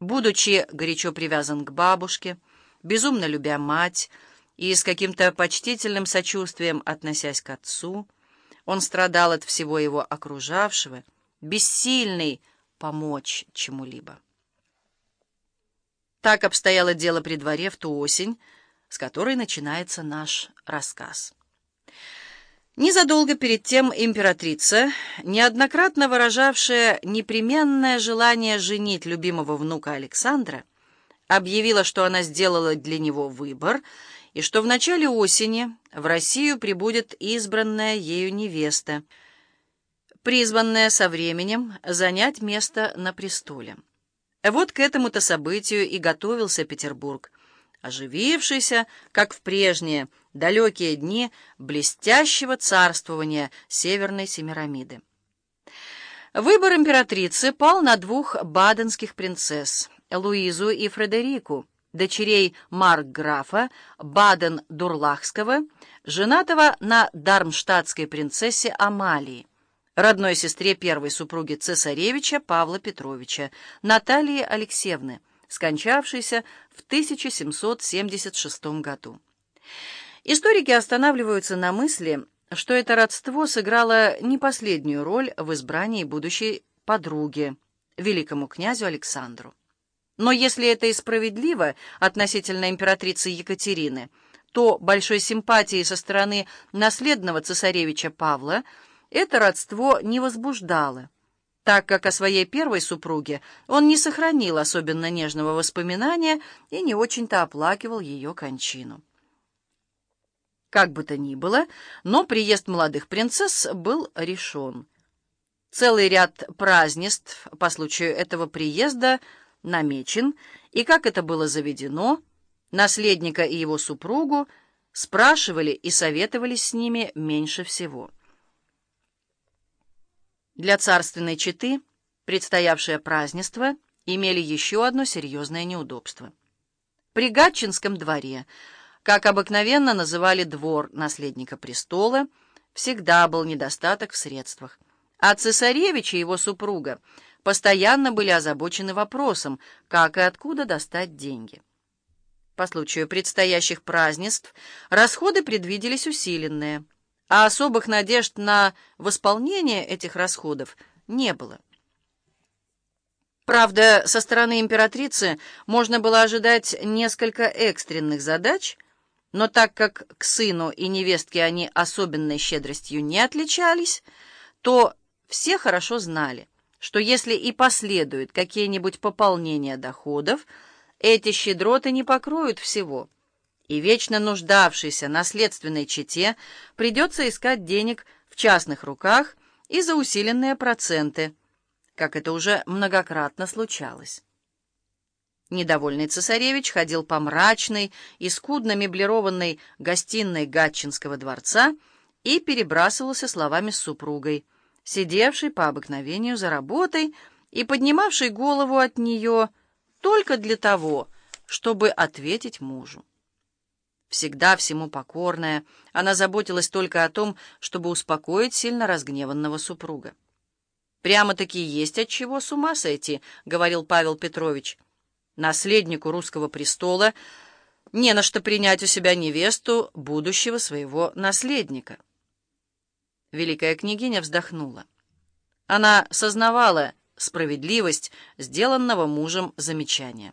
Будучи горячо привязан к бабушке, безумно любя мать и с каким-то почтительным сочувствием относясь к отцу, он страдал от всего его окружавшего, бессильный помочь чему-либо. Так обстояло дело при дворе в ту осень, с которой начинается наш рассказ. Незадолго перед тем императрица, неоднократно выражавшая непременное желание женить любимого внука Александра, объявила, что она сделала для него выбор и что в начале осени в Россию прибудет избранная ею невеста, призванная со временем занять место на престоле. Вот к этому-то событию и готовился Петербург, оживившийся, как в прежние далекие дни блестящего царствования Северной Семирамиды. Выбор императрицы пал на двух баденских принцесс, Луизу и Фредерику, дочерей маркграфа Баден-Дурлахского, женатого на дармштадтской принцессе Амалии, родной сестре первой супруги цесаревича Павла Петровича, Натальи Алексеевны, скончавшейся в 1776 году. Историки останавливаются на мысли, что это родство сыграло не последнюю роль в избрании будущей подруги, великому князю Александру. Но если это и справедливо относительно императрицы Екатерины, то большой симпатии со стороны наследного цесаревича Павла это родство не возбуждало так как о своей первой супруге он не сохранил особенно нежного воспоминания и не очень-то оплакивал ее кончину. Как бы то ни было, но приезд молодых принцесс был решен. Целый ряд празднеств по случаю этого приезда намечен, и, как это было заведено, наследника и его супругу спрашивали и советовались с ними меньше всего. Для царственной четы предстоявшее празднество имели еще одно серьезное неудобство. При Гатчинском дворе, как обыкновенно называли двор наследника престола, всегда был недостаток в средствах. А цесаревич и его супруга постоянно были озабочены вопросом, как и откуда достать деньги. По случаю предстоящих празднеств расходы предвиделись усиленные – а особых надежд на восполнение этих расходов не было. Правда, со стороны императрицы можно было ожидать несколько экстренных задач, но так как к сыну и невестке они особенной щедростью не отличались, то все хорошо знали, что если и последуют какие-нибудь пополнения доходов, эти щедроты не покроют всего – и вечно нуждавшейся наследственной чете придется искать денег в частных руках и за усиленные проценты, как это уже многократно случалось. Недовольный цесаревич ходил по мрачной и скудно меблированной гостиной Гатчинского дворца и перебрасывался словами с супругой, сидевшей по обыкновению за работой и поднимавшей голову от нее только для того, чтобы ответить мужу. Всегда всему покорная, она заботилась только о том, чтобы успокоить сильно разгневанного супруга. «Прямо-таки есть от чего с ума сойти», — говорил Павел Петрович. «Наследнику русского престола не на что принять у себя невесту будущего своего наследника». Великая княгиня вздохнула. Она сознавала справедливость сделанного мужем замечания.